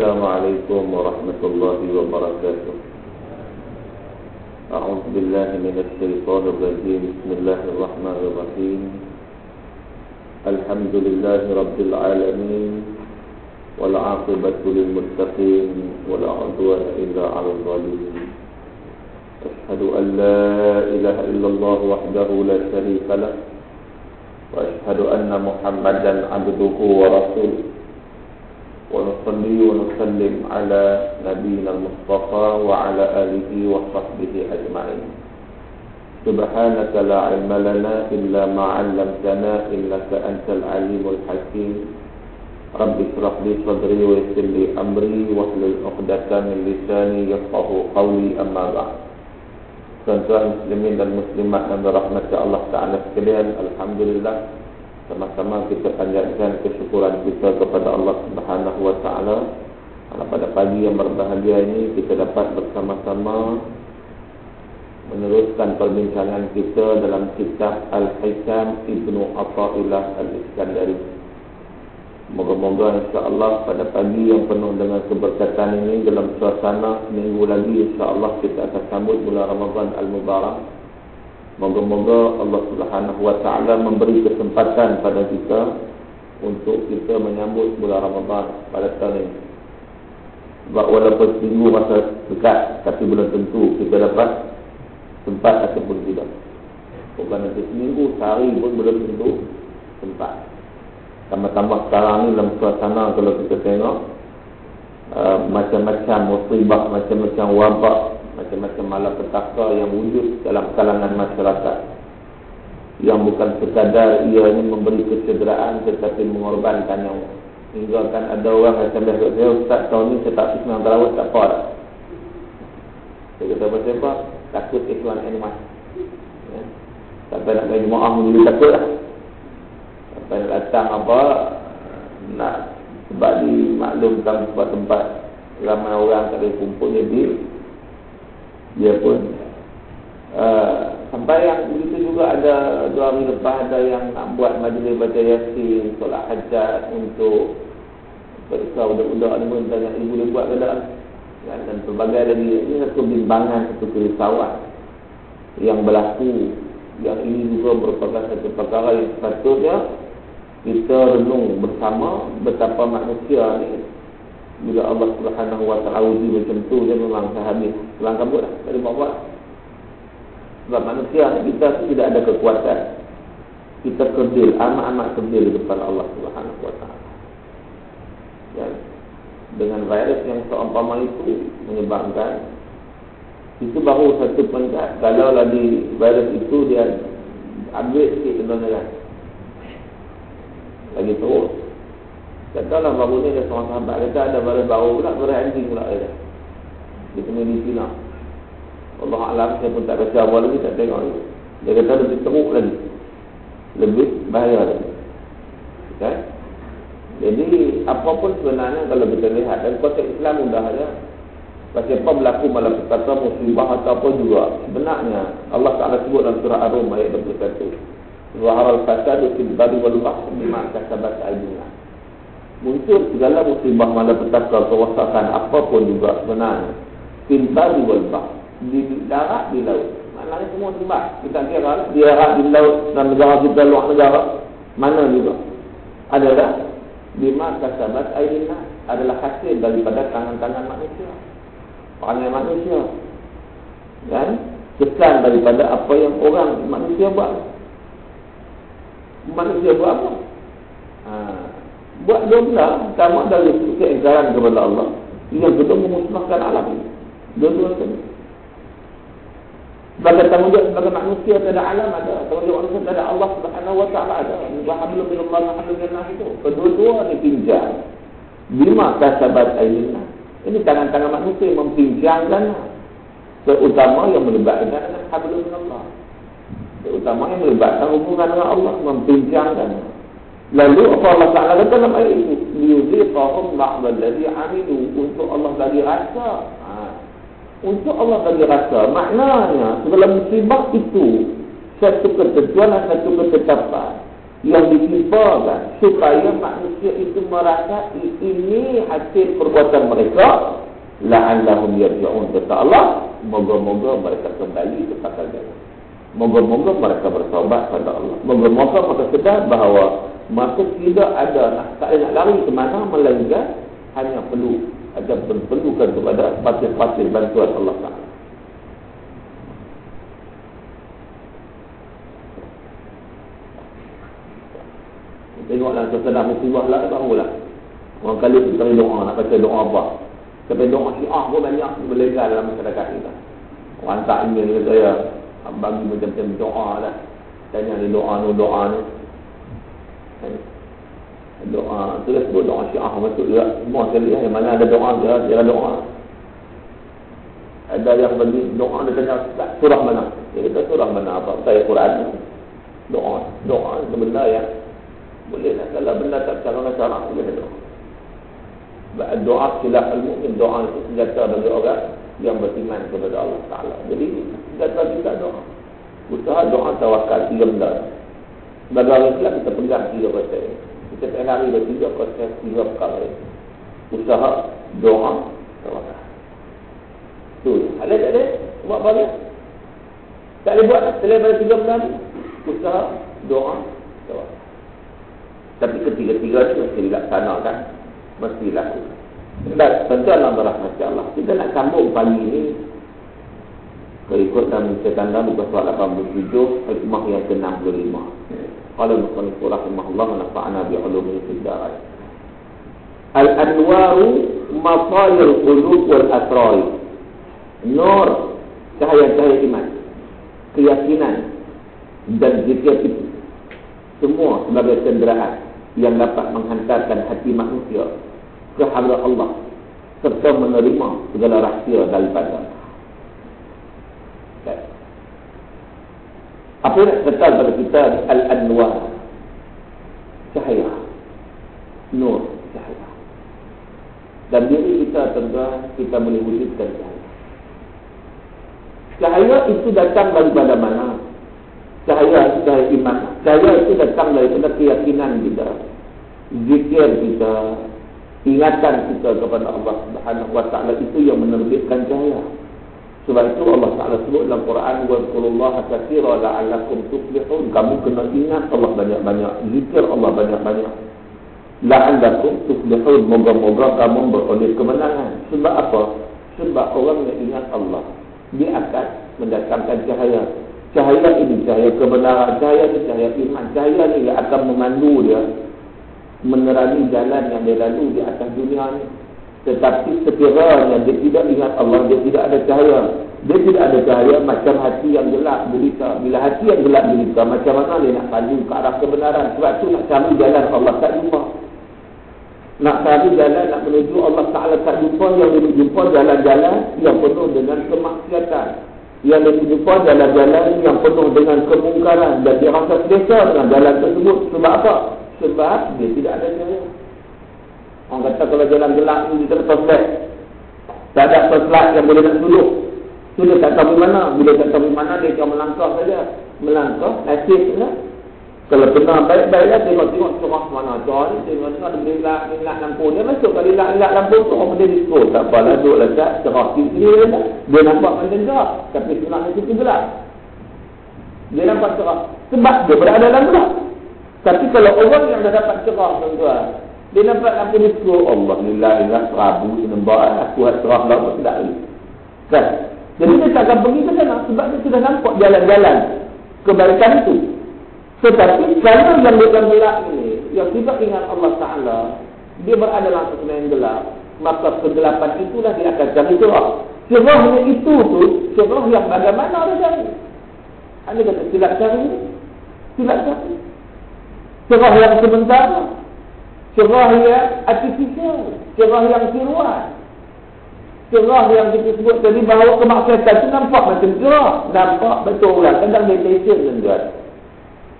السلام عليكم ورحمة الله وبركاته. أعوذ بالله من الشيطان الرجيم. بسم الله الرحمن الرحيم. الحمد لله رب العالمين والعاقبة للمتقين ولا عدوان إلا على الظالمين. أشهد أن لا إله إلا الله وحده لا شريك له وأشهد أن محمدا عبده ورسوله. ونصلي ونسلم على نبينا المصطفى وعلى آله وصحبه أجمعين. سبحانك لا علم لنا إلا ما علمتنا إنك أنت العليم الحكيم. رب اشرح لي صدري ويسر لي أمري واحلل عقدة من لساني يفقه قولي. أما بعد Tuan-tuan muslimin dan muslimat yang dirahmati Allah Ta'ala sekalian Alhamdulillah Sama-sama kita panjatkan kesyukuran kita kepada Allah Subhanahu Wa Ta'ala. Pada pagi yang berbahagia ini Kita dapat bersama-sama Meneruskan perbincangan kita dalam kitab Al-Hikam Ibnu Atta'illah Al-Iskandari. Moga-moga insyaAllah pada pagi yang penuh dengan keberkatan ini Dalam suasana minggu lagi insyaAllah kita akan sambut bulan Ramadan Al-Mubarak Moga-moga Allah Subhanahu Wa Taala memberi kesempatan pada kita Untuk kita menyambut bulan Ramadan pada tahun ini. Sebab walaupun seminggu masa dekat Tapi belum tentu kita dapat sempat ataupun tidak. Bukan nanti seminggu, sehari pun belum tentu sempat Tambah-tambah sekarang ni dalam suasana kalau kita tengok uh, Macam-macam musibah, macam-macam wabak Macam-macam malapetaka yang wujud dalam kalangan masyarakat. Yang bukan sekadar ia ini memberi kecederaan tetapi mengorbankan yang Hingga kan ada orang yang sampai ke saya Ustaz tahun ni saya tak sembilan terawat tak apa. Dah Saya kata apa-apa Takut ikhwan animal. Ya. Sampai nak main jemaah dulu takut lah. Pada datang apa nak sebab dimaklumkan tempat-tempat ramai orang tak boleh kumpul jadi dia pun uh, sampai yang begitu juga ada dua hari lepas ada yang nak buat majlis baca yasin solat hajat untuk periksa budak-budak ni pun tanya ibu dia buat ke tak. Dan, dan pelbagai lagi. Ini satu bimbangan satu kerisauan yang berlaku yang ini juga merupakan satu perkara yang sepatutnya kita renung bersama betapa manusia ni. Bila Allah Subhanahu wa taala uji macam tu dia memang sehabis pulang kabut lah tak ada buat sebab manusia kita tidak ada kekuatan. Kita kerdil amat-amat kerdil di depan Allah Subhanahu taala. Ya. Dengan virus yang seumpama itu menyebabkan itu baru satu peringkat. Kalau lagi virus itu dia ambil sikit kebenaran lagi terus katalah baru ni ada seorang sahabat kata ada baru baru pula baru anjing pula dia dia kena di Cina Allah Alam saya pun tak baca apa lagi tak tengok lagi. Dia kata lebih teruk lagi. Lebih bahaya lagi. Okay? jadi apapun sebenarnya kalau kita lihat dan konteks Islam mudah saja Pasal apa berlaku malam petaka musibah atau apa juga Sebenarnya Allah Ta'ala sebut dalam surah Ar-Rum ayat 21 Zaharal fasadu fil bari wal bahr bima kasabat aydina. Muncul segala musibah malapetaka kerosakan apapun juga sebenarnya fil bari wal bahr di darat di laut. Maknanya semua sebab kita kira di darat di laut dan negara kita luar negara mana juga adalah bima kasabat aydina adalah hasil daripada tangan-tangan manusia. Tangan manusia. Dan kesan daripada apa yang orang manusia buat manusia buat apa? Ha. Buat dua belah, pertama dari keingkaran kepada Allah. Yang kedua memusnahkan alam ini. Dua-dua itu. Sebagai tanggungjawab sebagai manusia tak ada alam ada. Tanggungjawab manusia tak ada Allah subhanahu wa ta'ala ada. Wahablu min Allah Allah itu. Kedua-dua ini pinjam. Lima kasabat ayinah. Ini tangan-tangan manusia yang mempinjamkan terutama yang melibatkan dengan hablu min Allah terutama yang melibatkan hubungan dengan Allah membincangkan lalu apa Allah Ta'ala kata dalam ayat itu liyuziqahum ba'dalladhi amilu untuk Allah bagi rasa. Untuk Allah bagi rasa maknanya segala musibah itu satu ketentuan dan satu ketetapan yang ditimpakan supaya manusia itu merasa ini hasil perbuatan mereka la'allahum yarji'un. Kata Allah moga-moga mereka kembali kepada Allah. Moga-moga mereka bertaubat pada Allah. Moga-moga mereka sedar bahawa maka tidak ada tak nak lari ke mana melainkan hanya perlu ada perlukan kepada pasir-pasir bantuan Allah Taala Tengoklah sesudah musibah lah barulah. Orang kali tu cari doa nak baca doa apa. Tapi doa syiah pun banyak melegal dalam masyarakat kita. Orang tak ingin kata ya bagi macam-macam doa lah. Tanya ni doa ni doa ni. Doa tu lah sebut doa syiah masuk juga. Semua sekali yang mana ada doa dia, dia doa. Ada yang bagi doa dia tanya surah mana. Dia kata surah mana apa. Saya Quran. Doa. Doa sebenarnya ya. Boleh lah. Kalau benda tak cara cara, boleh doa. Doa silah al-mu'min. Doa itu senjata bagi orang yang beriman kepada Allah Ta'ala. Jadi, senjata kita doa. Usaha doa tawakal tiga benda. Bagi orang kita pegang tiga persen. Kita tengah hari bertiga persen, tiga perkara. Usaha, doa, tawakal. Tu, ada tak ada? Buat apa Tak boleh buat, selain pada tiga benda Usaha, doa, tawakal. Tapi ketiga-tiga itu mesti dilaksanakan. Mesti dilakukan. Dan tentu Allah berahmati Allah. Kita nak sambung pagi ini. Berikut dalam tanda buka surat 87. Hikmah yang ke-65. Qala Musallifu rahimahullah nafa'ana bi'ulumi fiddarat. Al-anwaru masayir qulub wal asrar. Nur cahaya-cahaya iman. Keyakinan dan zikir itu semua sebagai cenderaan yang dapat menghantarkan hati manusia ke hadrat Allah serta menerima segala rahsia daripada yang kekal pada kita Al-Anwar. Cahaya. Nur cahaya. Dan diri kita tentu kita boleh wujudkan cahaya. Cahaya itu datang daripada mana cahaya itu cahaya iman. Cahaya itu datang daripada keyakinan kita. Zikir kita. Ingatan kita kepada Allah Subhanahu taala itu yang menerbitkan cahaya sebab itu Allah Taala sebut dalam Quran qulullah katsira la'allakum tuflihun. Kamu kena ingat Allah banyak-banyak zikir Allah banyak-banyak. La'allakum tuflihun. Moga-moga kamu beroleh kemenangan. Sebab apa? Sebab orang yang ingat Allah dia akan mendatangkan cahaya. Cahaya ini cahaya kebenaran cahaya ini cahaya iman cahaya ini akan memandu dia menerangi jalan yang dia lalu di atas dunia ini. Tetapi sekiranya dia tidak ingat Allah, dia tidak ada cahaya. Dia tidak ada cahaya macam hati yang gelap berita. Bila hati yang gelap berita, macam mana dia nak pandu ke arah kebenaran. Sebab itu nak cari jalan Allah tak jumpa. Nak cari jalan, nak menuju Allah Ta'ala tak jumpa. Yang dia jumpa jalan-jalan yang penuh dengan kemaksiatan. Yang dia jumpa jalan-jalan yang penuh dengan kemungkaran. Dan dia rasa selesa dengan jalan tersebut. Sebab apa? Sebab dia tidak ada cahaya. Orang kata kalau jalan gelap ni kita back. Tak ada peslat yang boleh nak duduk. Tu dia tak tahu mana. Bila tak tahu mana dia cuma melangkah saja. Melangkah, nasib lah. Kalau pernah baik-baiklah tengok-tengok cerah mana. Ni tengok-tengok ada gelap lampu. Dia masuk kalau gelap-gelap lampu tu orang berdiri. Oh tak apalah duduk lekat. Cerah kiri dia. Dia nampak macam cerah. Tapi sebenarnya situ gelap. Dia nampak cerah. Sebab dia berada dalam gelap. Tapi kalau orang yang dah dapat cerah tuan-tuan, dia nampak lampu ni suruh Allah nilai ingat Rabu sembah aku hat cerah lah apa tidak lagi. Kan? Jadi dia tak akan pergi ke sana sebab dia sudah nampak jalan-jalan kebaikan itu. Tetapi kalau yang dia gelap ini, yang tidak ingat Allah Ta'ala, dia berada dalam sesuatu yang gelap, maka kegelapan itulah dia akan cari cerah. Cerahnya itu tu, cerah yang bagaimana dia cari? Anda kata silap cari? Silap cari? cerah yang sementara cerah yang artificial cerah yang siruan cerah yang kita sebut tadi bahawa kemaksiatan itu nampak macam cerah. Nampak betul lah kadang meditation tuan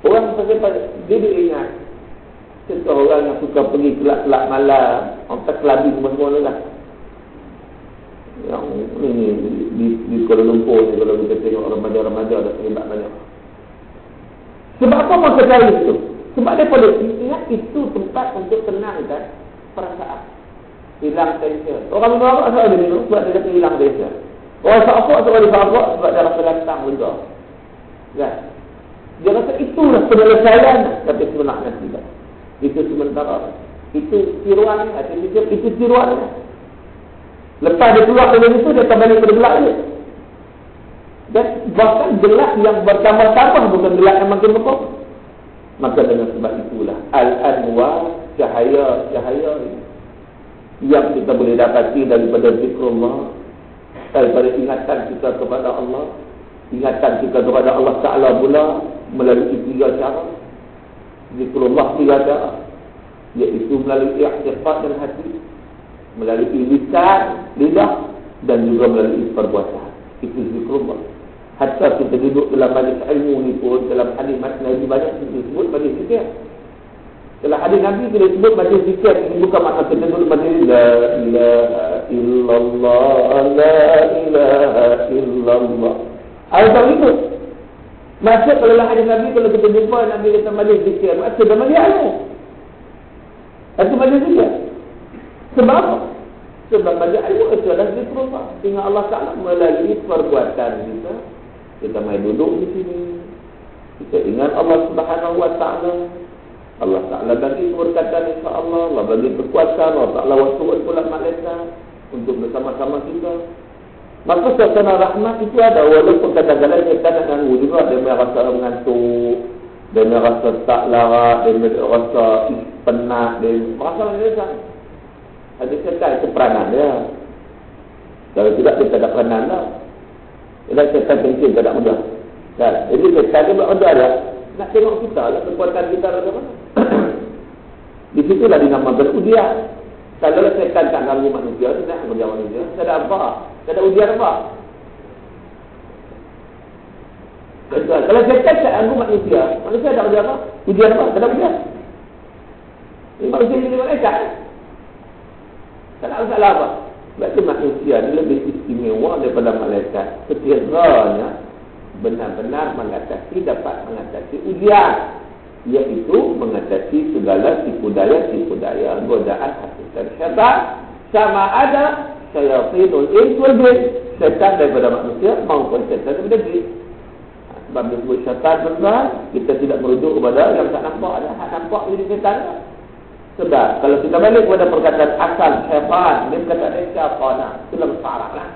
orang sampai dia dia ingat. Contoh orang yang suka pergi kelak-kelak malam orang tak kelabing semua lah. Yang ini di, di, Kuala Lumpur ni kalau kita tengok remaja-remaja dah terlibat banyak. Sebab apa masa kali itu Sebab daripada ingat itu tempat untuk tenangkan perasaan. Hilang tension. Orang minum apa sebab dia minum? Sebab dia kata hilang tension. Orang sakit sebab dia sakit sebab dia rasa lantang juga. Kan? Dia rasa itulah penyelesaian. Tapi sebenarnya tidak. Itu sementara. Itu tiruannya. Itu tiruannya. Lepas dia keluar dari itu, dia kembali pada gelap dia. Dan bahkan gelap yang bertambah-tambah bukan gelap yang makin pokok. Maka dengan sebab itulah Al-Anwar cahaya-cahaya yang kita boleh dapati daripada zikrullah daripada ingatan kita kepada Allah ingatan kita kepada Allah Ta'ala pula melalui tiga cara zikrullah cara iaitu melalui ikhtifat dan hati melalui lisan, lidah dan juga melalui perbuatan. Itu zikrullah. Hatta kita duduk dalam majlis ilmu ni pun dalam hadis Nabi banyak disebut majlis zikir. Dalam hadis Nabi kita sebut majlis zikir ini bukan makna kita duduk majlis la ilaha illallah la ilaha illallah. Ada itu. Maksud kalau dalam hadis Nabi kalau kita jumpa Nabi kata majlis zikir, maksud dalam majlis ilmu. Itu majlis zikir. Sebab? Sebab bagi ilmu itu adalah zikrullah. Sehingga Allah Ta'ala melalui perbuatan kita. Kita main duduk di sini. Kita ingat Allah Subhanahu Wa Ta'ala. Allah Ta'ala bagi keberkatan insya Allah. Bagi kekuatan. Allah Ta'ala waktu pula malaikat. Untuk bersama-sama kita. Maka suasana rahmat itu ada. Walaupun kadang-kadang kita ganggu juga. Dia merasa mengantuk. Dia merasa tak larat. Dia merasa penat. Dia merasa mengantuk. Ada setan itu peranan dia. Kalau tidak, dia tak peranan lah. Kalau setan kencing, tak ada mudah. Kan? Jadi setan dia buat mudah dia. Nak tengok kita lah, kekuatan kita ke mana. Di situlah dinamakan ujian. Kalau setan tak ganggu manusia, dia nak kerja manusia. Tak ada apa. Tak ada ujian apa. Kalau setan tak ganggu manusia, manusia tak kerja apa? Ujian apa? Tak ada ujian. Ini manusia ini malaikat. Tak ada masalah apa. Sebab itu manusia ni lebih daripada malaikat. Sekiranya benar-benar mengatasi, dapat mengatasi ujian. Iaitu mengatasi segala tipu daya, tipu daya, godaan hati dan syaitan. Sama ada syaitanul insul bin. Syaitan daripada manusia maupun syaitan daripada jin. Sebab disebut syaitan benar, kita tidak merujuk kepada yang tak nampak. Ada hak nampak jadi syaitan. Sebab kalau kita balik kepada perkataan asal syaitan, dia perkataan ini syaitana. Itu dalam syarat lah.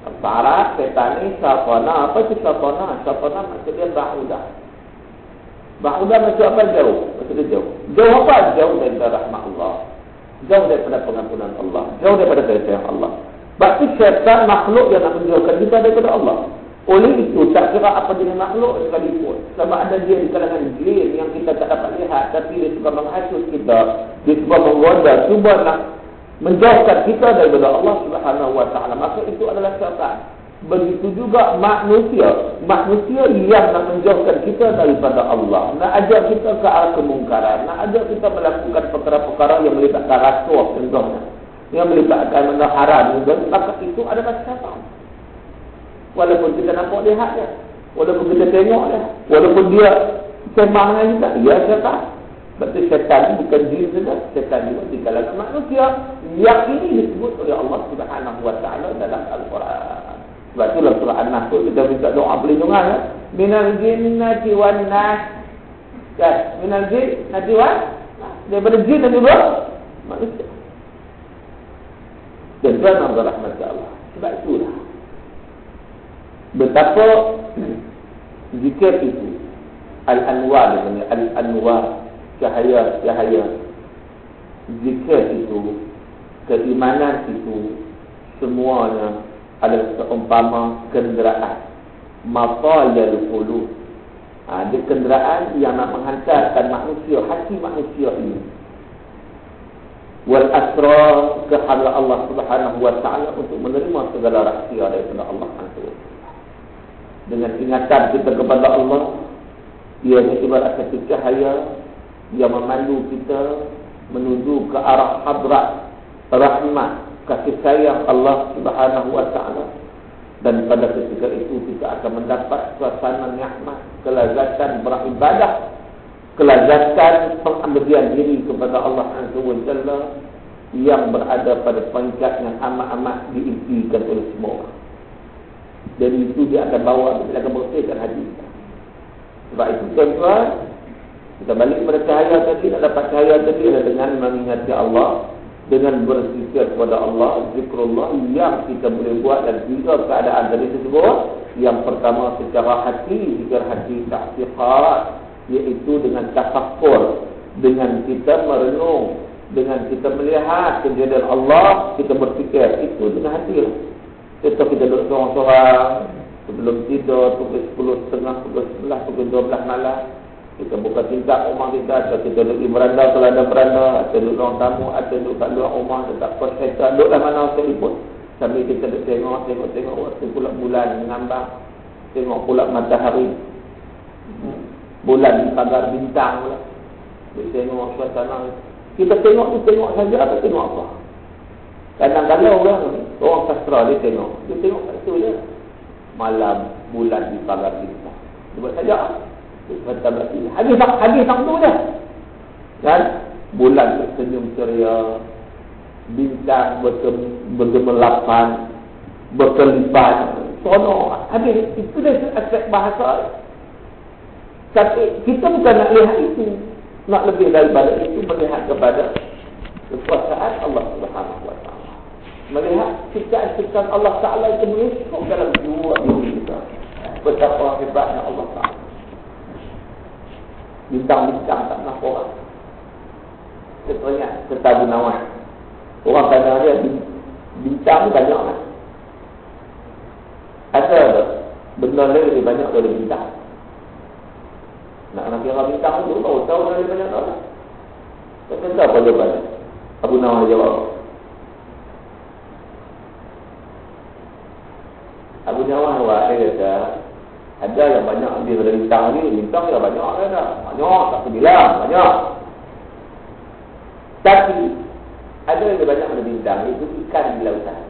Syaitan ini syaitana. Apa itu syaitana? Syaitana maksudnya ba'udah. Ba'udah maksud apa jauh? Maksudnya jauh. Jauh apa? Jauh daripada rahmat Allah. Jauh daripada pengampunan Allah. Jauh daripada kasih Allah. Berarti syaitan makhluk yang nak menjauhkan kita daripada Allah. Oleh itu, tak kira apa jenis makhluk sekalipun. Sama ada dia di kalangan jin yang kita tak dapat lihat. Tapi dia suka menghasut kita. Dia suka menggoda. Cuba nak menjauhkan kita daripada Allah subhanahu wa ta'ala. Maka itu adalah syaitan. Begitu juga manusia. Manusia yang nak menjauhkan kita daripada Allah. Nak ajak kita ke arah kemungkaran. Nak ajak kita melakukan perkara-perkara yang melibatkan rasuah contohnya. Yang melibatkan benda haram. Maka itu adalah syaitan. Walaupun kita nampak lihat dia. Walaupun kita tengok dia. Walaupun dia sembang dengan kita. Ya syaitan. Sebab syaitan bukan diri saja. Syaitan juga di kalangan manusia. Yang ini disebut oleh Allah subhanahu wa ta'ala dalam Al-Quran. Sebab itu dalam surah An-Nas tu kita minta doa perlindungan. Ya? Minal jinnati wan nas. Kan? Minal jinnati wan Daripada jin dan juga manusia. Dan tuan Allah rahmat Allah. Sebab itulah betapa zikir itu al-anwar namanya al-anwar cahaya-cahaya zikir itu keimanan itu semuanya adalah seumpama kenderaan. Mafayal qulub. Ha, ada kenderaan yang nak menghantarkan manusia hati manusia ini. Wal asrar ke Allah Subhanahu wa taala untuk menerima segala rahsia daripada Allah Subhanahu dengan ingatan kita kepada Allah ia ibarat satu cahaya yang memandu kita menuju ke arah hadrat rahmat kasih sayang Allah Subhanahu wa taala dan pada ketika itu kita akan mendapat suasana nikmat kelezatan beribadah kelazatan pengabdian diri kepada Allah Azza wa Jalla yang berada pada peringkat yang amat-amat diimpikan oleh semua orang. Dan itu dia akan bawa, dia akan bersihkan hati. Sebab itu tuan-tuan, kita balik kepada cahaya tadi, nak dapat cahaya tadi adalah dengan mengingati Allah, dengan berzikir kepada Allah, zikrullah yang kita boleh buat dan tiga keadaan tadi tersebut. Yang pertama secara hati, zikir hati ta'fiqat, iaitu dengan tafakur, dengan kita merenung, dengan kita melihat kejadian Allah, kita berfikir, itu dengan hati lah. Kita kita duduk seorang-seorang, sebelum tidur, pukul 10, setengah, pukul 11, pukul 12 malam, kita buka tingkat rumah kita, atau kita duduk di beranda kalau ada beranda, atau duduk ruang tamu, atau duduk kat luar rumah, tetap kos kereta, duduklah mana sekalipun. Sambil kita duduk tengok, tengok, tengok, waktu pula bulan mengambang, tengok pula matahari, bulan pagar bintang pula. Kita tengok suasana kita tengok tu tengok saja atau tengok apa? Kadang-kadang orang orang sastra dia tengok. Dia tengok kat situ je. Malam bulan di pagar bintang. Dia buat saja. Berarti hadis hadis sang tu je. Kan? Bulan tersenyum ceria. Bintang bergemelapan. Berkelipan. Sono. Hadis itu dia aspek bahasa. Tapi kita bukan nak lihat itu nak lebih daripada itu melihat kepada kekuasaan Allah Subhanahu wa taala. Melihat sikap-sikap Allah Taala itu menusuk dalam jiwa diri kita. Betapa hebatnya Allah Taala. Bintang-bintang tak nak orang. Contohnya, kata Gunawan. Orang tanya dia, bintang banyak kan? Ada benda lebih banyak daripada bintang. Nak nak kira bintang tu tahu tahu dari banyak orang. Tak kata apa jawapan. Abu Nawah jawab. Abu Nawah wa dia kata ada yang banyak lebih dari bintang ni, bintang yang banyak ada. Banyak tak bilang banyak. Tapi ada yang banyak dari bintang itu ikan di lautan.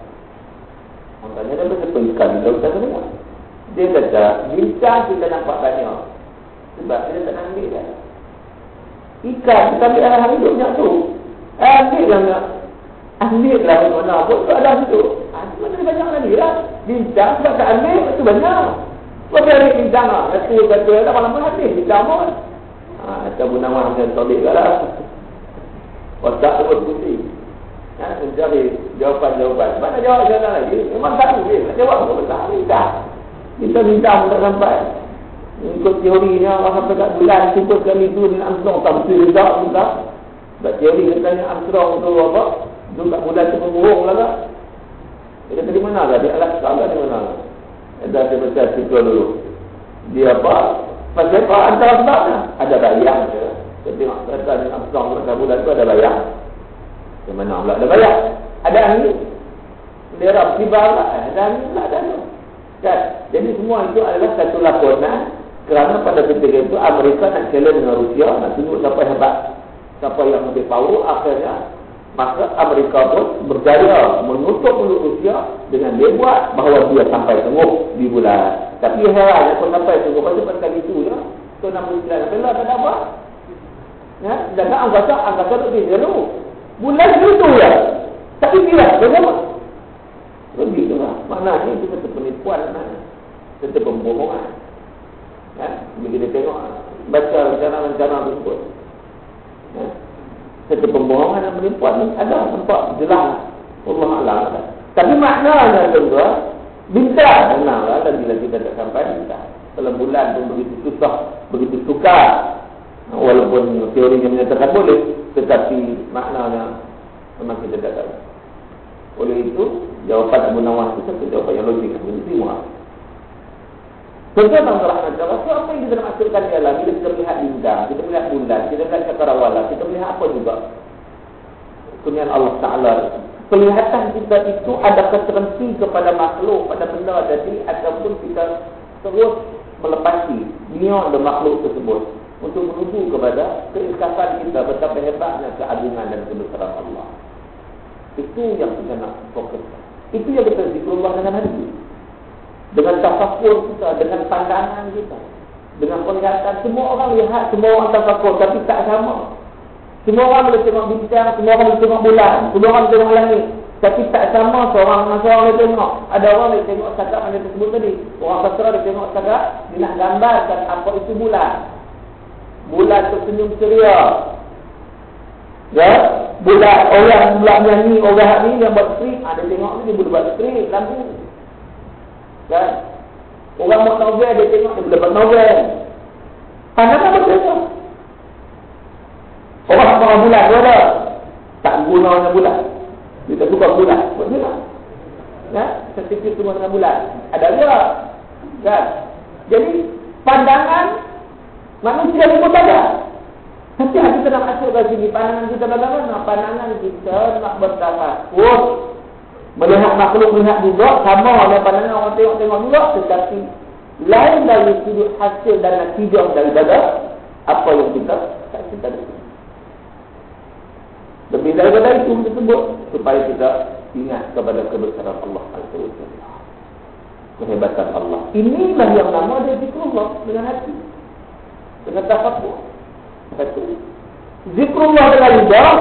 Maknanya dia betul ikan di lautan tu. Dia kata bintang kita nampak banyak sebab kita tak ambil dah. Ikan, kita ambil arah hidupnya tu. Ambil lah nak. Ambil lah mana pun tu ada situ. Ha, mana banyak lagi lah. Bintang sebab tak ambil, itu banyak. Kau biar bintang lah. Satu, satu, ada malam pun habis. Bintang pun. Ha, macam Gunawan macam tolik lah. Otak tu pun putih. Ha, mencari jawapan-jawapan. Mana jawab jalan lagi? Memang tak boleh. Nak jawab pun tak. Bintang. Kita bintang pun tak sampai. Ikut teorinya Allah sampai kat bulan Cuba sekali tu dengan Armstrong Tak betul juga juga Sebab teori katanya Armstrong tu apa Tu kat bulan tu memburung lah tak Dia kata di mana lah Dia alat salah di mana lah Dah saya baca cerita dulu. Dia apa? Pasal apa? Antara sebabnya Ada bayang je. Saya tengok kata ni Armstrong kat bulan tu ada bayang Di mana pula ada bayang Ada angin. Dia rap kibar lah Ada angin lah ada tu Kan? Jadi semua itu adalah satu laporan kerana pada ketika itu Amerika nak challenge dengan Rusia, nak tunjuk siapa hebat, siapa yang lebih power, akhirnya maka Amerika pun berjaya menutup mulut Rusia dengan dia buat bahawa dia sampai tengok di bulan. Tapi heran pun sampai tengok pada pada kali itu ya. Tu nama Islam. Bila tak apa? Ya, jaga anggota anggota tu di zero. Bulan itu ya. Tapi bila bagaimana? Begitu lah. Maknanya itu satu penipuan. Satu pembohongan. Ya, bila kita tengok baca rencana-rencana tersebut. Ya. Satu pembohongan dan penipuan ni ada nampak jelas. Allah Allah. Tapi maknanya tuan-tuan, bintang benar lah dan bila kita tak sampai bintang. Dalam bulan pun begitu susah, begitu sukar. Walaupun teorinya menyatakan boleh, tetapi maknanya memang kita tak tahu. Oleh itu, jawapan Abu Nawah itu satu jawapan yang logik. Ini semua. Dan rahmat Allah, so apa yang kita maksudkan ialah bila kita melihat bintang, kita melihat bulan, kita melihat cakrawala, kita melihat apa juga kurniaan Allah Ta'ala. Penglihatan kita itu ada keserensi kepada makhluk, pada benda jadi ataupun kita terus melepasi dunia dan makhluk tersebut untuk menuju kepada keikhlasan kita betapa hebatnya keagungan dan kebesaran Allah. Itu yang kita nak fokus. Itu yang kita zikrullah dengan hari ini dengan tafakur kita, dengan pandangan kita. Dengan penglihatan semua orang lihat, semua orang tafakur tapi tak sama. Semua orang boleh tengok bintang, semua orang boleh tengok bulan, semua orang boleh tengok langit. Tapi tak sama seorang dengan seorang boleh tengok. Ada orang boleh tengok setakat yang tersebut tadi. Orang sastra dia tengok setakat, dia nak gambarkan apa itu bulan. Bulan tersenyum ceria. Ya, bulan orang bulan nyanyi orang ni yang buat strip, ada tengok ni dia boleh buat strip lampu. Kan? Orang buat novel dia tengok dia buat novel. Pandangan berbeza. Orang buat bulan dia ada. Tak guna bulan. Dia tak suka bulan. Buat dia lah. Ya? Sertifikat semua dengan bulan. Ada dia. Kan? Jadi, pandangan manusia ni pun ada. Tapi kita nak masuk ke sini, pandangan kita bagaimana? Pandangan kita nak bertafakut. Melihat makhluk melihat juga, sama dengan pandangan orang tengok-tengok juga. Tetapi, lain dari sudut hasil dan natijah daripada apa yang kita saksikan itu. Lebih daripada itu kita sebut supaya kita ingat kepada kebesaran Allah Jalla. Kehebatan Allah. Inilah yang nama dia zikrullah dengan hati. Dengan tafakur. Satu. Zikrullah dengan lidah.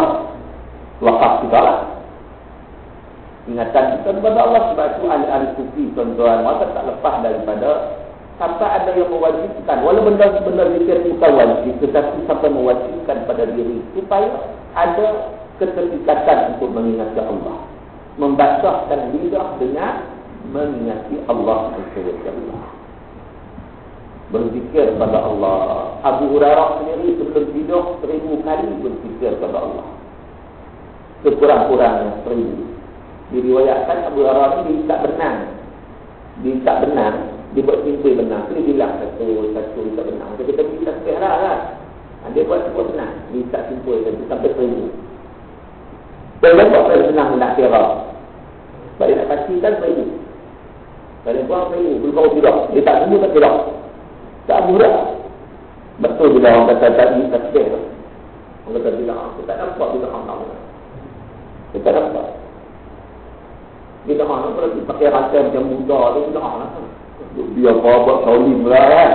Wakaf kita lah. Ingatan kita kepada Allah sebab itu ahli-ahli sufi tuan-tuan. Masa tak lepas daripada sampai ada yang mewajibkan. Walau benda-benda zikir kita wajib. Tetapi sampai mewajibkan pada diri. Supaya ada keterikatan untuk mengingati Allah. Membasahkan lidah dengan mengingati Allah SWT berzikir kepada Allah. Abu Hurairah sendiri sebelum tidur seribu kali berzikir kepada Allah. Sekurang-kurangnya seribu. Diriwayatkan Abu Hurairah ini tak benang. Dia tak benang. Dia buat simpul benang. Dia bilang satu, satu, tak benang. Jadi kita bisa sekarang kan. Dia buat simpul benang. Dia tak simpul sampai seribu. Dan dia buat saya senang nak kira. Sebab dia nak pastikan seribu. Dia buang seribu, belum tidak. Dia tak semua tak kira. Tak murah. Betul bila orang kata tadi tasbih. Orang kata bila aku tak nampak bila orang tahu. Kita tak nampak. Bila orang nak pergi pakai rantai macam muda tu, bila orang nak. Dia apa buat saulim lah kan.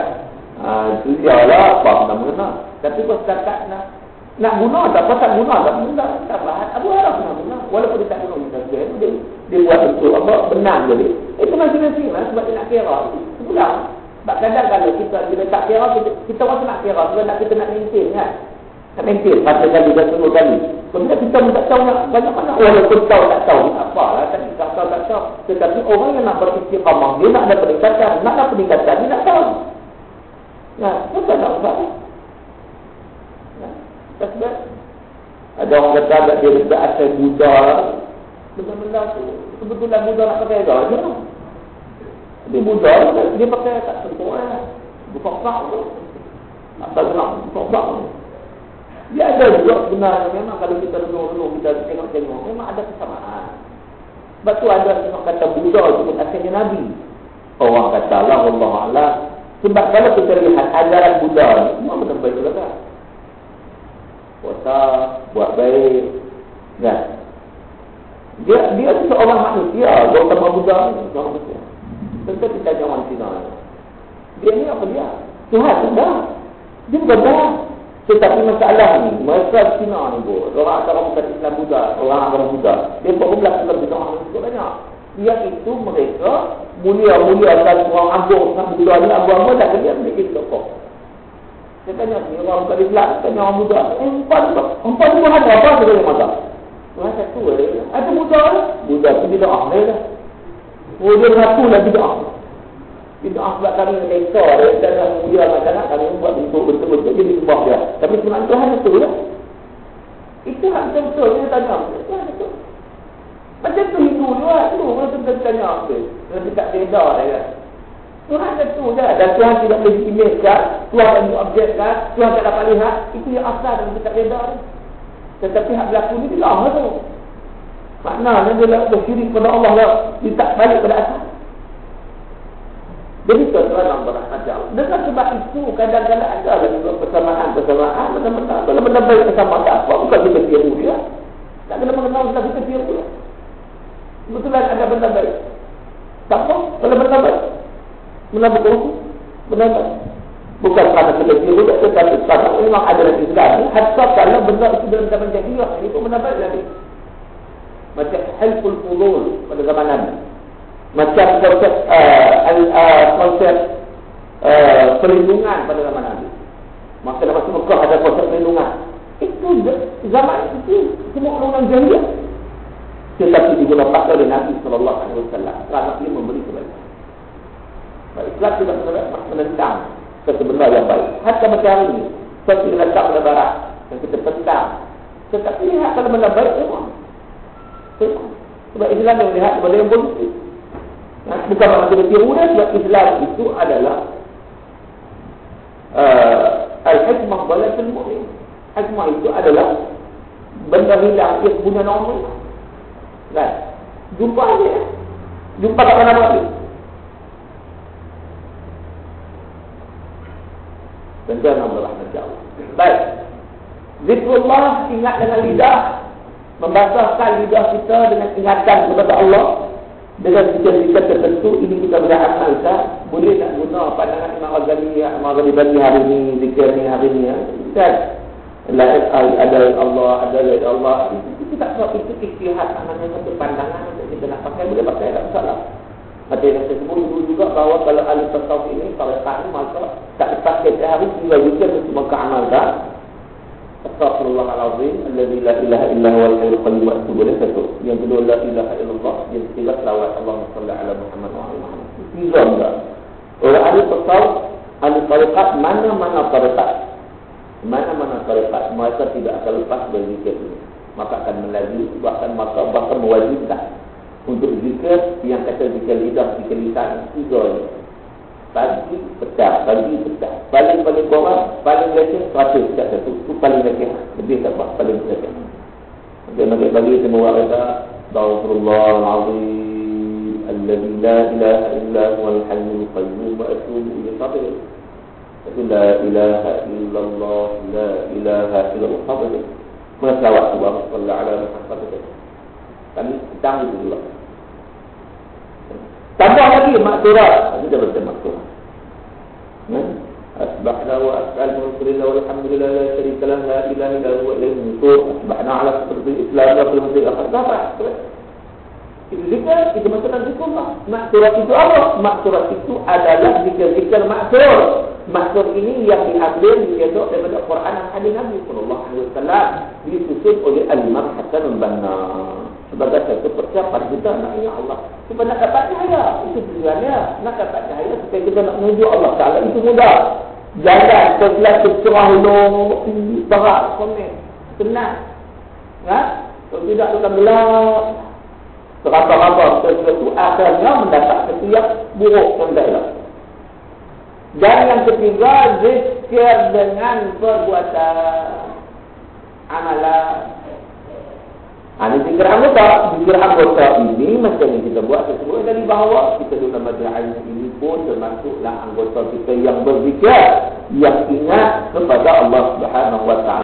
Ha, itu dia lah apa nak mengenal. Tapi kau setakat nak nak guna tak? Apa tak guna tak? Guna tak? Bahat Abu Haraf nak guna. Walaupun dia tak guna dia, dia, dia buat itu apa? Benar jadi itu masing-masing lah sebab dia nak kira. Sebulan sebab kadang kalau kita bila tak kira kita, kita rasa nak kira. Sebab nak kita nak maintain kan. Nak maintain satu kali dan sepuluh kali. Kemudian kita pun tak tahu nak banyak mana walaupun tahu tak tahu tak apalah kan tak tahu tak tahu. Tetapi orang yang nak beristiqamah dia nak ada peningkatan, nak ada peningkatan dia nak tahu. Nah, kita tak ubah. Nah, sebab ada orang kata agak dia dekat asal Buddha Benda-benda tu Kebetulan Buddha nak pakai gaya dia muda dia pakai tak sentuh eh. Buka pak tu. Tak gerak buka pak tu. Dia ada juga sebenarnya memang kalau kita renung-renung kita tengok-tengok memang ada kesamaan. Sebab tu ada tengok kata Buddha sebut asalnya Nabi. Orang kata Allah Allah Allah. Sebab kalau kita lihat ajaran Buddha ni semua baik juga. Puasa, buat baik. Kan? Dia dia seorang manusia, Gautama Buddha ni. Tentu kita jangan Cina Dia ni apa dia? Tuhan sudah Dia bukan dah Tetapi masalah ni Mereka Cina ni pun Orang antara bukan Islam Buddha Orang antara Buddha Dia pun berlaku dalam Buddha Orang cukup banyak. Iaitu mereka Mulia-mulia dan orang agung Dengan Buddha ni Abu-abu tak kerja Mereka itu kok. Saya tanya ni Orang bukan Islam Tanya orang Buddha Eh empat Empat tu ada apa Dia tanya mata Tuhan satu Ada Buddha Buddha tu dia doa lah Oh dia mengaku lah bid'ah. Bid'ah sebab kami mereka dan dia masyarakat kami buat bentuk betul-betul jadi sebab dia. Tapi sebenarnya Tuhan itu lah. Itu hak betul-betul dia tanya. Betul. Macam tu Hindu juga. Hindu pun tu tanya apa. Dia tak beda dia kan. Tuhan itu je. Dan Tuhan tidak boleh diimejkan. Tuhan tak boleh objekkan. Tuhan tak dapat lihat. Itu yang asal dan dia tak beda. Tetapi hak berlaku ni dia lah tu. Maknanya dia nak bersyirik kepada Allah lah. Dia tak balik pada asal. Jadi tuan-tuan yang berhajar. Dengan sebab itu kadang-kadang ada persamaan-persamaan. Benda-benda. Benda-benda baik bersama tak apa. Bukan kita tiru dia. Tak kena mengenal kita tiru dia. Kebetulan ada benda baik. Tak apa. Kalau benda baik. Benda betul. Benda baik. Bukan kerana kita tidak tetapi kerana memang ada Islam ni. Hatta kalau benda itu dalam zaman jahiliah, itu mendapat lagi. Macam helpful fulul pada zaman Nabi. Macam konsep, uh, uh, konsep uh, perlindungan pada zaman Nabi. Masa dalam Mekah ada konsep perlindungan. Itu zaman itu semua orang jahiliah. Tetapi digunakan oleh Nabi Sallallahu Alaihi Wasallam kerana dia memberi kebaikan. Baik, Islam tidak menentang sesuatu yang baik. Hatta macam ini, seperti letak pada barat yang kita pentang. Tetapi lihat kalau benda baik semua. Sebab Islam yang lihat benda yang positif. Bukan maksud tiru sebab Islam itu adalah uh, al-hikmah balatul mu'min. Hikmah itu adalah benda hilang yang guna normal. Kan? Jumpa aja. Jumpa kat mana lagi? Dan jangan berrahmat Allah. Baik. Zikrullah ingat dengan lidah. Membasahkan lidah kita dengan ingatan kepada Allah. Dengan zikir-zikir tertentu ini kita boleh amalkan. Boleh tak guna pandangan Imam Ghazali, Imam Ghazali bagi hari ini, zikir ni hari ini. Ya? Kan? La ada Allah, ada Allah. Itu tak sebab itu istihad namanya satu pandangan untuk kita nak pakai boleh pakai tak salah. Macam yang saya sebut dulu juga bahawa kalau ahli tasawuf ini kalau tak maka tak lepas kita hari juga juga cuma keamalkan. Astaghfirullahaladzim Alladhi la ilaha illa huwa al-hayyul qayyum wa atubu ilaih satu. Yang kedua la ilaha illallah yang ketiga selawat Allahumma salli ala Muhammad wa ala Muhammad. Tiga enggak. Orang ahli tasawuf ahli tarikat mana-mana tarikat mana-mana tarikat mereka tidak akan lepas dari zikir ini. Maka akan melaju bahkan maka bahkan mewajibkan untuk zikir yang kata zikir lidah, zikir lisan tiga. Pagi, petang, pagi, petang. Paling-paling korang, paling leceh, seratus setiap satu. Itu paling leceh. Lebih tak apa, paling leceh. Dia nak bagi semua kata, Astagfirullahaladzim, Alladhi la ilaha illa huwal hayyul qayyum wa atubu ila sabir. Itu la ilaha illallah, la ilaha illallah sabir. Menasawat Allah, sallallahu alaihi wa sallam. Kami petang itu juga. Tambah lagi maksurat. Kita baca maksurat. Wa as'al mursalillah walhamdulillah la syarika lah la ilaha illa huwa ilayhi nusur asbahna ala seperti islam wa fil masjid akhir dapat itu zikir itu maksudnya zikir lah maksurat itu apa? maksurat itu adalah zikir-zikir maksur maksur ini yang diambil diaduk daripada Quran dan hadis Nabi wasallam disusun oleh al-Imam Hasan al-Banna sebagai satu persiapan kita nak ingat Allah. Supaya nak dapat cahaya. Itu tujuannya. Nak dapat cahaya supaya kita nak menuju Allah Ta'ala. Itu mudah. Jalan sebelah kecerah lo. Berat. Komen. Tenang. Ya? Kalau tidak akan gelap. Serapa-rapa. Sesuatu akhirnya mendapat yang buruk dan daerah. Dan yang ketiga, zikir dengan perbuatan amalan Ha, ini zikir anggota. Zikir anggota ini macam yang kita buat tersebut dari bawah. Kita duduk dalam majlis ini pun termasuklah anggota kita yang berzikir. Yang ingat kepada Allah Subhanahu Taala.